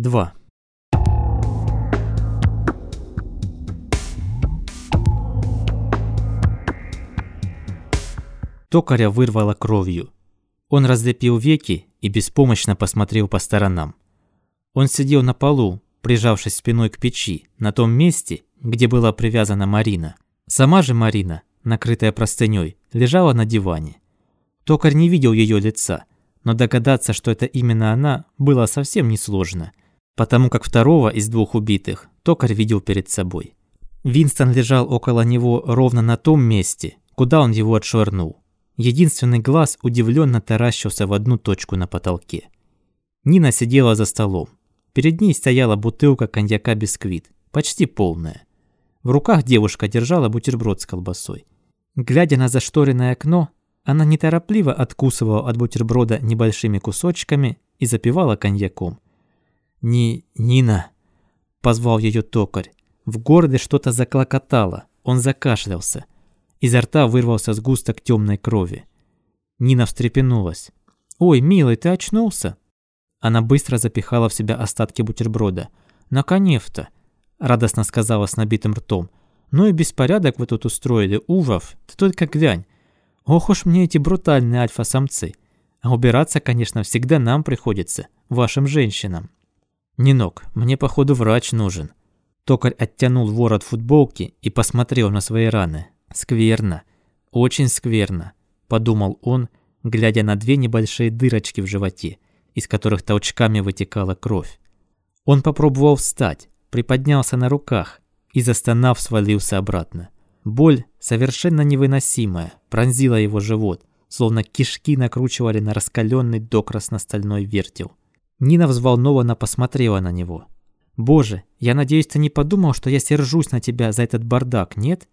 2. Токаря вырвало кровью. Он разлепил веки и беспомощно посмотрел по сторонам. Он сидел на полу, прижавшись спиной к печи, на том месте, где была привязана Марина. Сама же Марина, накрытая простыней, лежала на диване. Токарь не видел ее лица, но догадаться, что это именно она, было совсем несложно, потому как второго из двух убитых токарь видел перед собой. Винстон лежал около него ровно на том месте, куда он его отшвырнул. Единственный глаз удивленно таращился в одну точку на потолке. Нина сидела за столом. Перед ней стояла бутылка коньяка «Бисквит», почти полная. В руках девушка держала бутерброд с колбасой. Глядя на зашторенное окно, она неторопливо откусывала от бутерброда небольшими кусочками и запивала коньяком. «Ни... Нина!» – позвал ее токарь. В горле что-то заклокотало, он закашлялся. Изо рта вырвался сгусток темной крови. Нина встрепенулась. «Ой, милый, ты очнулся?» Она быстро запихала в себя остатки бутерброда. «Наконец-то!» – радостно сказала с набитым ртом. «Ну и беспорядок вы тут устроили, ужас! Ты только глянь! Ох уж мне эти брутальные альфа-самцы! А убираться, конечно, всегда нам приходится, вашим женщинам!» «Нинок, мне, походу, врач нужен». Токарь оттянул ворот футболки и посмотрел на свои раны. «Скверно, очень скверно», – подумал он, глядя на две небольшие дырочки в животе, из которых толчками вытекала кровь. Он попробовал встать, приподнялся на руках и, застонав, свалился обратно. Боль, совершенно невыносимая, пронзила его живот, словно кишки накручивали на раскаленный до красно-стальной вертел. Нина взволнованно посмотрела на него. «Боже, я надеюсь, ты не подумал, что я сержусь на тебя за этот бардак, нет?»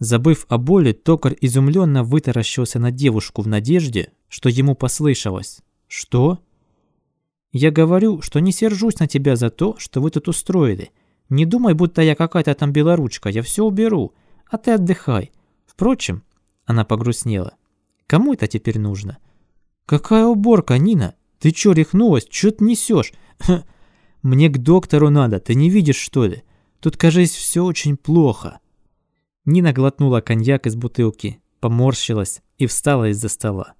Забыв о боли, токарь изумленно вытаращился на девушку в надежде, что ему послышалось. «Что?» «Я говорю, что не сержусь на тебя за то, что вы тут устроили. Не думай, будто я какая-то там белоручка, я все уберу, а ты отдыхай. Впрочем...» Она погрустнела. «Кому это теперь нужно?» «Какая уборка, Нина? Ты чё рехнулась? Чё ты несёшь? Мне к доктору надо, ты не видишь, что ли? Тут, кажись, все очень плохо». Нина глотнула коньяк из бутылки, поморщилась и встала из-за стола.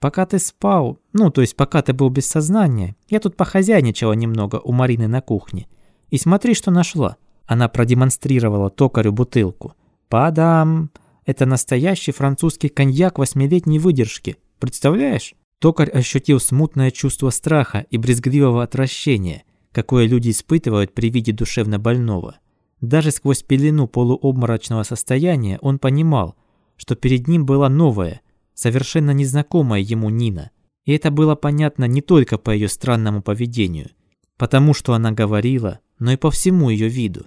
«Пока ты спал, ну, то есть пока ты был без сознания, я тут похозяйничала немного у Марины на кухне. И смотри, что нашла». Она продемонстрировала токарю бутылку. «Падам! Это настоящий французский коньяк восьмилетней выдержки. Представляешь?» Токарь ощутил смутное чувство страха и брезгливого отвращения, какое люди испытывают при виде душевно больного. Даже сквозь пелену полуобморочного состояния он понимал, что перед ним была новая, совершенно незнакомая ему Нина. И это было понятно не только по ее странному поведению, потому что она говорила, но и по всему ее виду,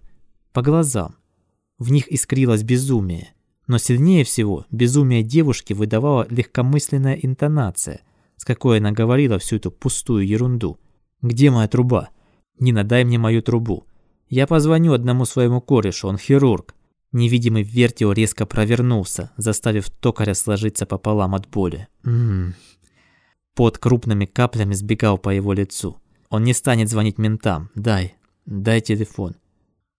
по глазам. В них искрилось безумие. Но сильнее всего безумие девушки выдавала легкомысленная интонация, с какой она говорила всю эту пустую ерунду. «Где моя труба? Нина, дай мне мою трубу. Я позвоню одному своему корешу, он хирург. Невидимый вертел резко провернулся, заставив токаря сложиться пополам от боли. Ммм. Под крупными каплями сбегал по его лицу. Он не станет звонить ментам. Дай, дай телефон.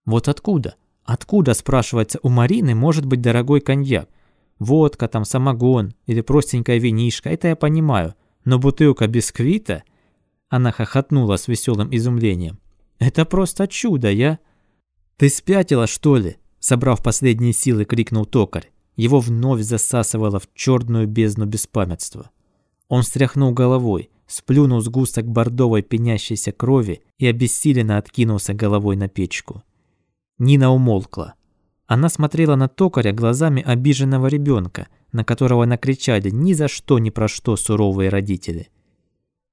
Вот откуда? Откуда, спрашивается, у Марины может быть дорогой коньяк? Водка, там самогон или простенькая винишка, это я понимаю. Но бутылка бисквита? Она хохотнула с веселым изумлением. Это просто чудо, я...» «Ты спятила, что ли?» Собрав последние силы, крикнул токарь. Его вновь засасывало в черную бездну беспамятства. Он встряхнул головой, сплюнул сгусток бордовой пенящейся крови и обессиленно откинулся головой на печку. Нина умолкла. Она смотрела на токаря глазами обиженного ребенка, на которого накричали ни за что ни про что суровые родители.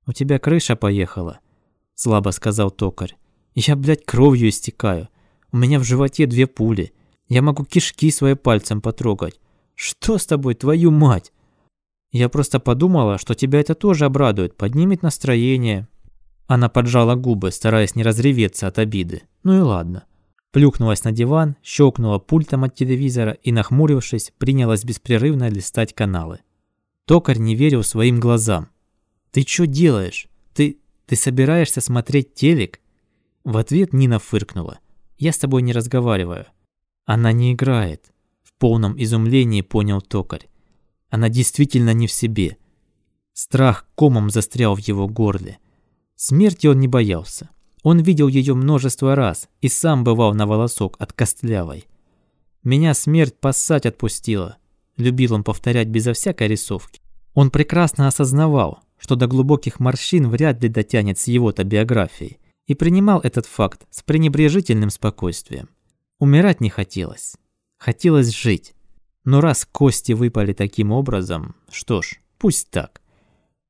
«У тебя крыша поехала», – слабо сказал токарь. Я, блядь, кровью истекаю. У меня в животе две пули. Я могу кишки своим пальцем потрогать. Что с тобой, твою мать? Я просто подумала, что тебя это тоже обрадует, поднимет настроение. Она поджала губы, стараясь не разреветься от обиды. Ну и ладно. Плюхнулась на диван, щелкнула пультом от телевизора и, нахмурившись, принялась беспрерывно листать каналы. Токарь не верил своим глазам. «Ты что делаешь? Ты... Ты собираешься смотреть телек?» В ответ Нина фыркнула. «Я с тобой не разговариваю». «Она не играет», – в полном изумлении понял токарь. «Она действительно не в себе». Страх комом застрял в его горле. Смерти он не боялся. Он видел ее множество раз и сам бывал на волосок от костлявой. «Меня смерть поссать отпустила», – любил он повторять безо всякой рисовки. Он прекрасно осознавал, что до глубоких морщин вряд ли дотянет с его-то биографией, и принимал этот факт с пренебрежительным спокойствием. Умирать не хотелось. Хотелось жить. Но раз кости выпали таким образом, что ж, пусть так.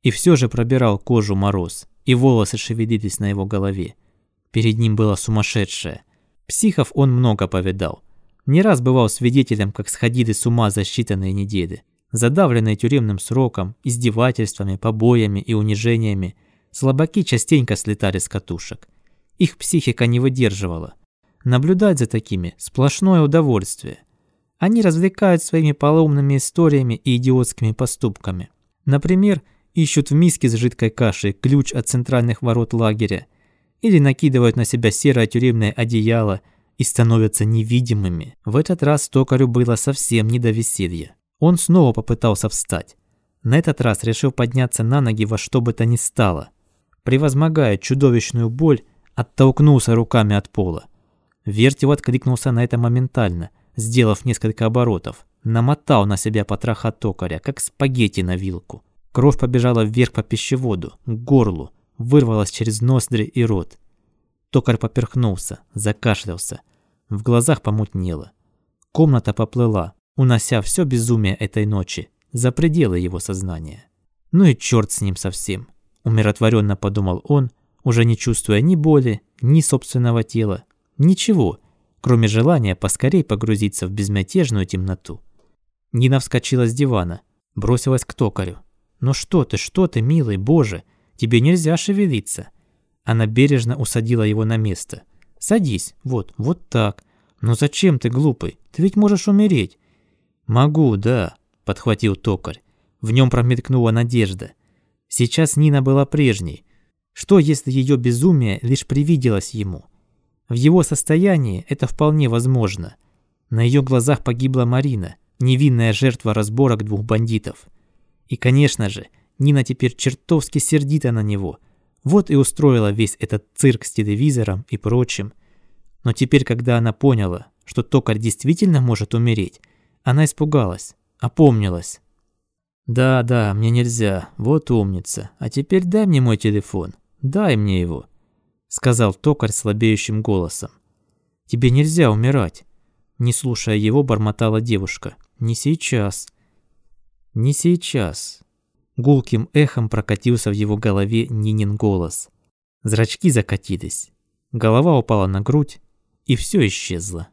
И все же пробирал кожу мороз, и волосы шевелились на его голове. Перед ним было сумасшедшее. Психов он много повидал. Не раз бывал свидетелем, как сходили с ума за считанные недели. Задавленные тюремным сроком, издевательствами, побоями и унижениями, слабаки частенько слетали с катушек. Их психика не выдерживала. Наблюдать за такими – сплошное удовольствие. Они развлекают своими поломными историями и идиотскими поступками. Например, ищут в миске с жидкой кашей ключ от центральных ворот лагеря или накидывают на себя серое тюремное одеяло и становятся невидимыми. В этот раз токарю было совсем не до веселья. Он снова попытался встать. На этот раз решил подняться на ноги во что бы то ни стало. Превозмогая чудовищную боль, оттолкнулся руками от пола. Вертев откликнулся на это моментально, сделав несколько оборотов. Намотал на себя потроха токаря, как спагетти на вилку. Кровь побежала вверх по пищеводу, к горлу, вырвалась через ноздри и рот. Токарь поперхнулся, закашлялся. В глазах помутнело. Комната поплыла, унося все безумие этой ночи за пределы его сознания. Ну и черт с ним совсем, умиротворенно подумал он, уже не чувствуя ни боли, ни собственного тела, ничего, кроме желания поскорей погрузиться в безмятежную темноту. Нина вскочила с дивана, бросилась к токарю. «Ну что ты, что ты, милый, боже, Тебе нельзя шевелиться». Она бережно усадила его на место. «Садись, вот, вот так. Но зачем ты глупый? Ты ведь можешь умереть». «Могу, да», – подхватил токарь. В нем промелькнула надежда. Сейчас Нина была прежней. Что, если ее безумие лишь привиделось ему? В его состоянии это вполне возможно. На ее глазах погибла Марина, невинная жертва разборок двух бандитов. И, конечно же, Нина теперь чертовски сердита на него. Вот и устроила весь этот цирк с телевизором и прочим. Но теперь, когда она поняла, что токарь действительно может умереть, она испугалась, опомнилась. «Да, да, мне нельзя, вот умница. А теперь дай мне мой телефон, дай мне его», — сказал токарь слабеющим голосом. «Тебе нельзя умирать», — не слушая его, бормотала девушка. «Не сейчас». «Не сейчас. Гулким эхом прокатился в его голове Нинин голос. Зрачки закатились. Голова упала на грудь, и все исчезло.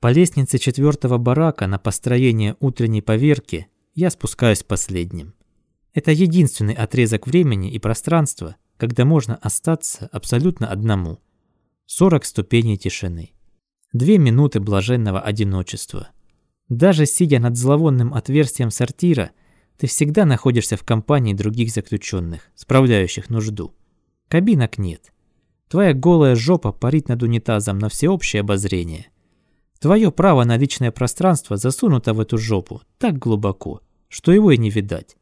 По лестнице четвертого барака на построение утренней поверки я спускаюсь последним. Это единственный отрезок времени и пространства, когда можно остаться абсолютно одному. 40 ступеней тишины. Две минуты блаженного одиночества. Даже сидя над зловонным отверстием сортира, ты всегда находишься в компании других заключенных, справляющих нужду. Кабинок нет. Твоя голая жопа парит над унитазом на всеобщее обозрение. Твое право на личное пространство засунуто в эту жопу так глубоко, что его и не видать.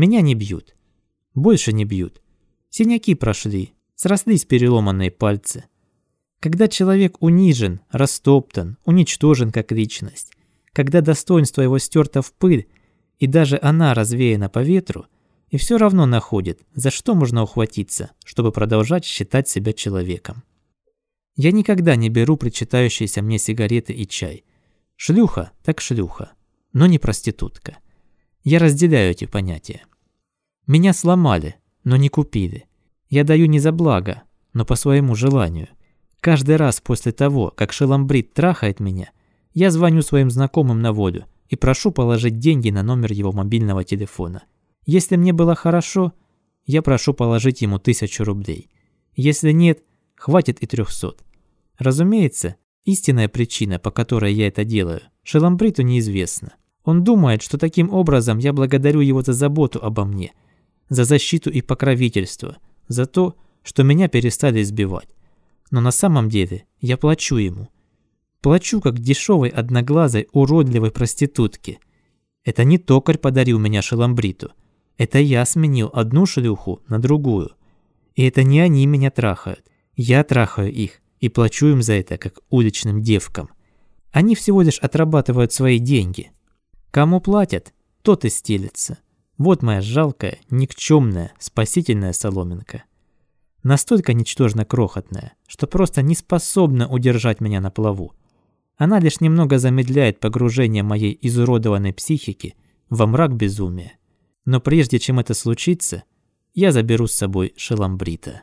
Меня не бьют. Больше не бьют. Синяки прошли, срослись переломанные пальцы. Когда человек унижен, растоптан, уничтожен как личность, когда достоинство его стерто в пыль, и даже она развеяна по ветру, и все равно находит, за что можно ухватиться, чтобы продолжать считать себя человеком. Я никогда не беру причитающиеся мне сигареты и чай. Шлюха так шлюха, но не проститутка. Я разделяю эти понятия. Меня сломали, но не купили. Я даю не за благо, но по своему желанию. Каждый раз после того, как Шеламбрид трахает меня, я звоню своим знакомым на воду и прошу положить деньги на номер его мобильного телефона. Если мне было хорошо, я прошу положить ему тысячу рублей. Если нет, хватит и трехсот. Разумеется, истинная причина, по которой я это делаю, Шеламбриту неизвестна. Он думает, что таким образом я благодарю его за заботу обо мне, за защиту и покровительство, за то, что меня перестали избивать. Но на самом деле я плачу ему. Плачу, как дешевой одноглазой уродливой проститутке. Это не токарь подарил меня Шеламбриту. Это я сменил одну шлюху на другую. И это не они меня трахают. Я трахаю их и плачу им за это, как уличным девкам. Они всего лишь отрабатывают свои деньги. Кому платят, тот и стелится. Вот моя жалкая, никчемная, спасительная соломинка. Настолько ничтожно крохотная, что просто не способна удержать меня на плаву. Она лишь немного замедляет погружение моей изуродованной психики во мрак безумия. Но прежде чем это случится, я заберу с собой Шеламбрита.